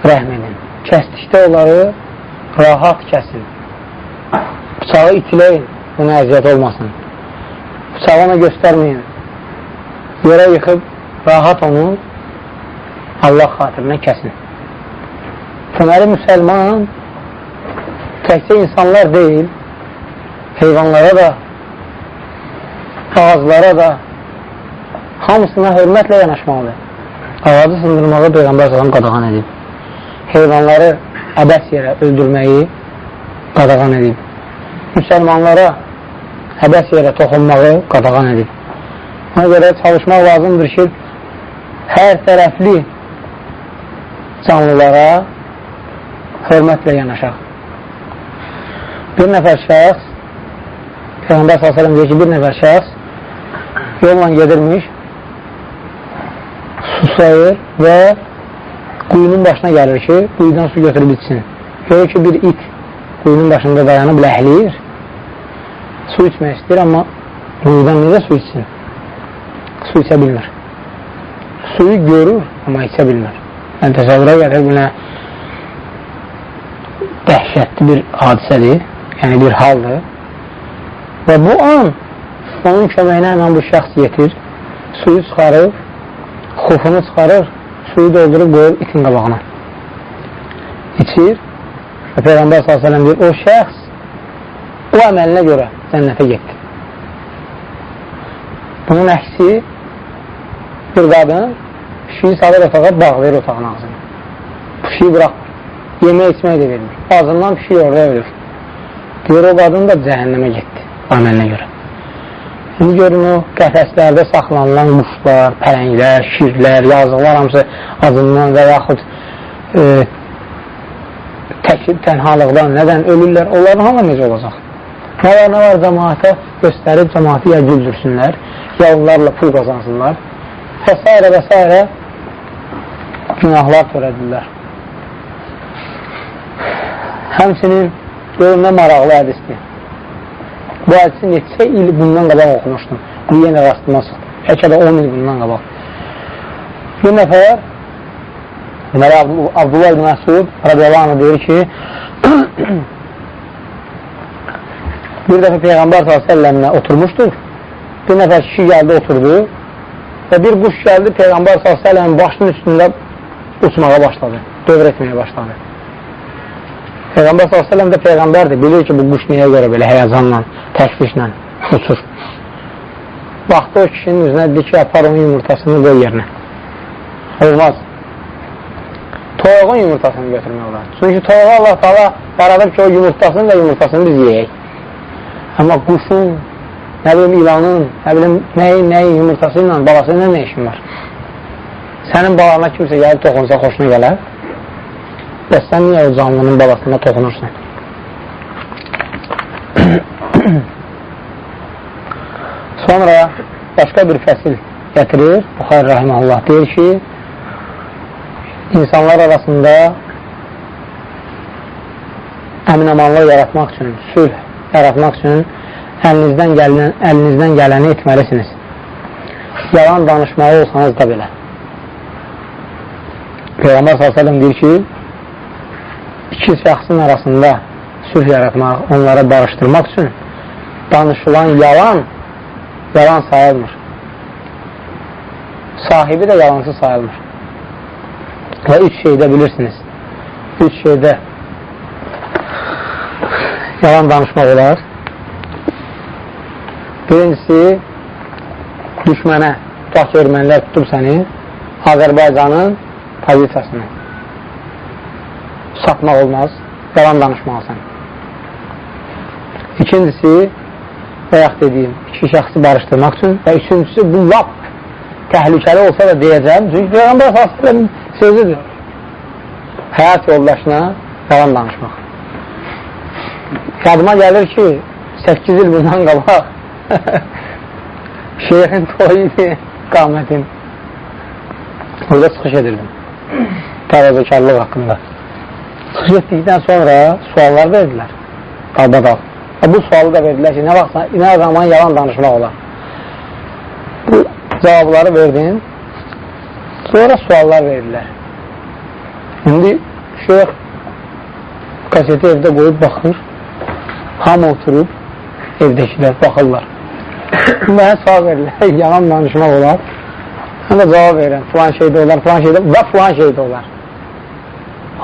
rəhm edin. Kəsdikdə onları rahat kəsin. Bıçağı itiləyin, buna əziyyət olmasın. Bıçağı ona göstərməyin yerə yıxıb rahat onu Allah xatirinə kəsin. Deməli, müsəlman təkcə insanlar deyil, heyvanlara da, ağızlara da, hamısına hörmətlə yanaşmalıdır. Ağacı sındırmağı Peyğəmbər salam qadağan edib. Heyvanları əbəs yerə öldürməyi qadağan edib. Müsəlmanlara əbəs yerə toxunmağı qadağan edib. Ona görə çalışmaq lazımdır ki, hər tərəfli canlılara hörmətlə yanaşaq. Bir nəfər şəxs, Peyğəmbər s.ə.v deyir ki, bir nəfər şəxs yolla gedirmiş, susayır və quyunun başına gəlir ki, quyudan su götürüb içsin. Görür ki, bir it suyunun başında dayanıb ləhliyir, su içmək istəyir, amma quyudan necə su içsin? Su içə bilmir. Suyu görür, amma içə bilmir. Yəni, təsəvvürə gəlir, buna dəhşətli bir hadisədir, yəni bir haldır. Və bu an onun köməyinə həmən bu şəxs yetir, suyu çıxarır, xufunu çıxarır, suyu doldurub qoyur itin qabağına. İçir və Peyğəmbər s.ə.v deyir, o şəxs o əməlinə görə cənnətə getdi. Bunun əksi bir qadın pişiyi salır otağa, bağlayır otağın ağzını. Pişiyi bırak, yemək içmək də vermir. Ağzından pişiyi orada ölür. Deyir, o qadın da cəhənnəmə getdi əməlinə görə. İndi görün o qəfəslərdə saxlanılan quşlar, pələnglər, şirlər, yazıqlar hamısı acından və yaxud e, tək, tənhalıqdan nədən ölürlər, onların hamı necə olacaq? Nə var, nə var cəmaata göstərib cəmaatı ya güldürsünlər, ya onlarla pul qazansınlar və s. və s. günahlar törədirlər. Həmsinin görünmə maraqlı hədisdir. Bu hədisi neçə il bundan qabaq oxumuşdum. Bu yenə rastıma çıxdı. Bəlkə də 10 il bundan qabaq. Bir nəfər Deməli, Abdullah ibn Məsud radiyallahu anh deyir ki bir dəfə Peyğəmbər s.ə.və oturmuşdur. Bir nəfər kişi gəldi, oturdu və bir quş gəldi Peyğəmbər s.ə.v başının üstündə uçmağa başladı, dövr etməyə başladı. Peyğəmbər s.ə.v də Peyğəmbərdir, bilir ki, bu quş niyə görə belə həyəcanla, təşvişlə uçur. Baxdı o kişinin üzünə dedi ki, apar onun yumurtasını qoy yerinə. Olmaz. Toyuğun yumurtasını götürmək olar. Çünki toyuğu Allah tala yaradıb ki, o yumurtasını və yumurtasını biz yeyək. Amma quşun, nə bilim ilanın, nə bilim nəyin, nəyin yumurtası ilə, balası ilə nə işin var? Sənin balana kimsə gəlib toxunsa xoşuna gələr. Bəs sən niyə o canlının balasına toxunursan? Sonra başqa bir fəsil gətirir, Buxar Rəhməllah deyir ki, insanlar arasında əminəmanlıq yaratmaq üçün, sülh yaratmaq üçün əlinizdən, gələn, əlinizdən gələni etməlisiniz. Yalan danışmalı olsanız da belə. Peyğəmbər s.ə.v deyir ki, iki şəxsin arasında sülh yaratmaq, onlara barışdırmaq üçün danışılan yalan yalan sayılmır. Sahibi də yalansız sayılmır. Və üç şeydə bilirsiniz. Üç şeydə yalan danışmaq olar. Birincisi, düşmənə, tutaq ki, ermənilər tutub səni, Azərbaycanın pozisiyasını satmaq olmaz, yalan danışmalısan. İkincisi, bayaq dediyim, iki şəxsi barışdırmaq üçün və üçüncüsü, bu lap təhlükəli olsa da deyəcəm, çünki Peyğəmbər s.ə.v sözüdür. Həyat yoldaşına yalan danışmaq. Yadıma gəlir ki, 8 il bundan qabaq şeyxin toyu idi, qamətin. Orada çıxış edirdim. Təvəzəkarlıq haqqında. Çıxış etdikdən sonra suallar verdilər. Qalbadal. Bu sualı da verdilər ki, nə, vaxt, nə zaman yalan danışmaq olar. Bu cavabları verdin. Sonra suallar verdilər. İndi şeyx kaseti evdə qoyub baxır. Hamı oturub evdəkilər baxırlar. Mənə sual verirlər, yalan danışmaq olar. Mən də cavab verirəm, filan şeydə olar, filan şeydə və filan şeydə olar.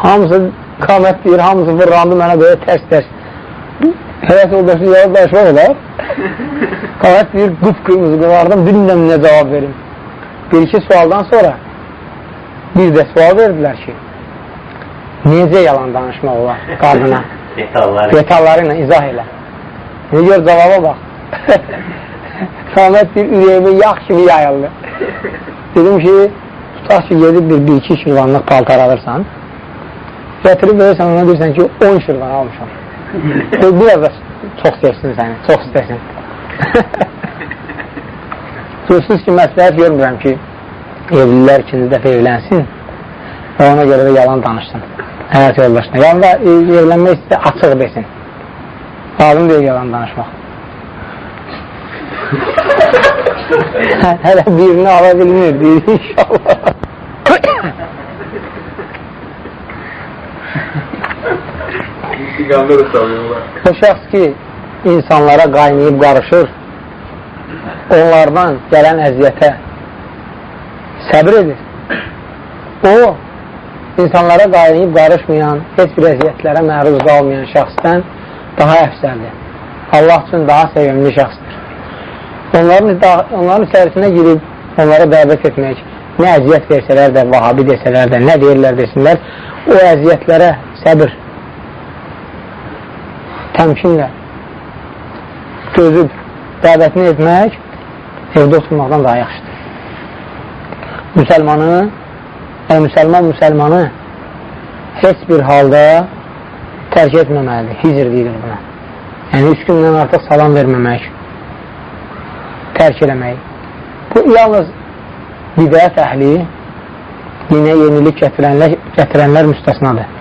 Hamısı qamət deyir, hamısı vırrandı mənə belə tərs-tərs. Həyat yoldaşı cavab danışmaq olar. Qamət deyir, qıp-qırmızı qıvardım, bilmirəm nə cavab verim. Bir-iki sualdan sonra bir də sual verdilər ki, necə yalan danışmaq olar qadına? Detalları ilə izah elə. Ne gör cavaba bax. Samet bir ürəyimə yağ kimi yayıldı. Dedim ki, tutaq ki, gedib bir, bir iki şirvanlıq paltar alırsan, gətirib verirsən, ona deyirsən ki, 10 şirvan almışam. Biraz da çox sevsin səni, çox istəsin. Sözsüz ki, məsləhət görmürəm ki, evlilər ikinci dəfə evlənsin, və ona görə də yalan danışsın həyat yoldaşına. Yalnız evlənmək istə açıq desin. Lazım deyil yalan danışmaq. Hələ birini ala bilmir, deyir inşallah. İstiqamda da salıyorlar. O şəxs ki, insanlara qaynayıb qarışır, onlardan gələn əziyyətə səbr edir. O, insanlara qaynayıb qarışmayan, heç bir əziyyətlərə məruz qalmayan şəxsdən daha əfsəldir. Allah üçün daha sevimli şəxsdir. Onların, onların içərisinə girib, onlara dəvət etmək, nə əziyyət versələr də, vahabi desələr də, nə deyirlər desinlər, o əziyyətlərə səbir, təmkinlə dözüb dəvətini etmək evdə oturmaqdan daha yaxşıdır. Müsəlmanı, yəni müsəlman müsəlmanı heç bir halda tərk etməməlidir. Hicr deyilir buna. Yəni, üç gündən artıq salam verməmək, tərk eləmək. Bu, yalnız bidət əhli, dinə yenilik gətirənlər, gətirənlər müstəsnadır.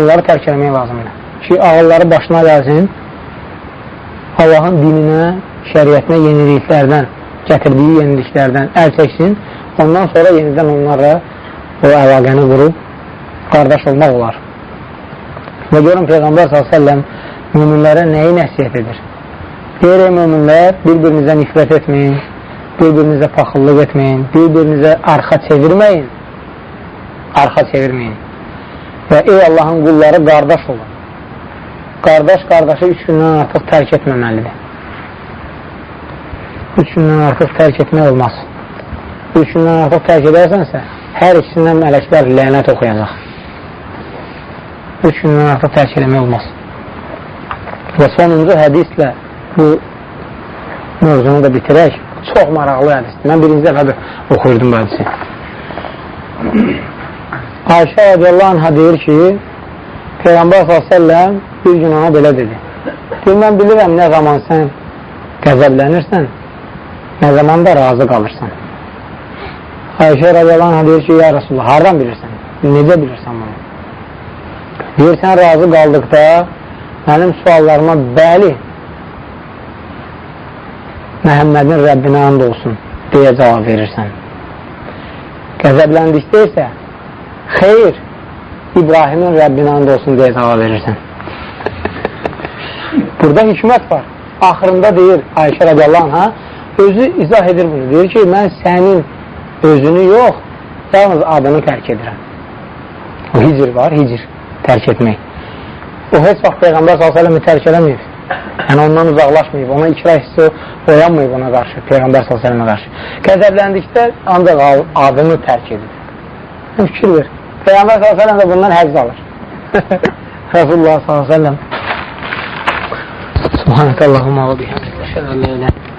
Onları tərk eləmək lazımdır. Ki, ağılları başına gəlsin, Allahın dininə, şəriyyətinə yeniliklərdən, gətirdiyi yeniliklərdən əl çəksin, ondan sonra yenidən onlarla o əlaqəni qurub qardaş olmaq olar. Və görün Peyğəmbər s.ə.v müminlərə nəyi nəsiyyət edir? Deyir, ey müminlər, bir-birinizə nifrət etməyin, bir-birinizə paxıllıq etməyin, bir-birinizə arxa çevirməyin, arxa çevirməyin. Və ey Allahın qulları qardaş olun. Qardaş qardaşı üç gündən artıq tərk etməməlidir. Üç gündən artıq tərk etmək olmaz. Üç gündən artıq tərk edərsənsə, hər ikisindən mələklər lənət oxuyacaq. Üç gündən artıq tərk eləmək olmaz. Və sonuncu hədislə bu mövzunu da bitirək. Çox maraqlı hədisdir. Mən birinci dəfə oxuyurdum bu hədisi. Ayşə radiyallahu anhə deyir ki, Peyğəmbər s.ə.v bir gün ona belə dedi. Deyir, mən bilirəm nə zaman sən qəzəblənirsən, nə zaman da razı qalırsan. Ayşə anhə deyir ki, ya Rasulullah, hardan bilirsən? Necə bilirsən bunu? Deyir, sən razı qaldıqda mənim suallarıma bəli Məhəmmədin Rəbbinə and olsun deyə cavab verirsən. Qəzəbləndikdə isə xeyr İbrahimin Rəbbinə and olsun deyə cavab verirsən. Burada hikmət var. Axırında deyir Ayşə radiyallahu anhə özü izah edir bunu. Deyir ki, mən sənin özünü yox, yalnız adını tərk edirəm. O hicr var, hicr tərk etmək. O heç vaxt Peyğəmbər s.ə.v-i tərk eləməyib. Yəni ondan uzaqlaşmayıb, ona ikra hissi oyanmayıb ona qarşı, Peyğəmbər s.ə.və qarşı. Qəzəbləndikdə ancaq adını tərk edir. Fikir ver. Peyğəmbər s.ə.v də bundan həzz alır. Rasulullah s.ə.v Subhanəkə Allahumma və bihəmdə. Şədə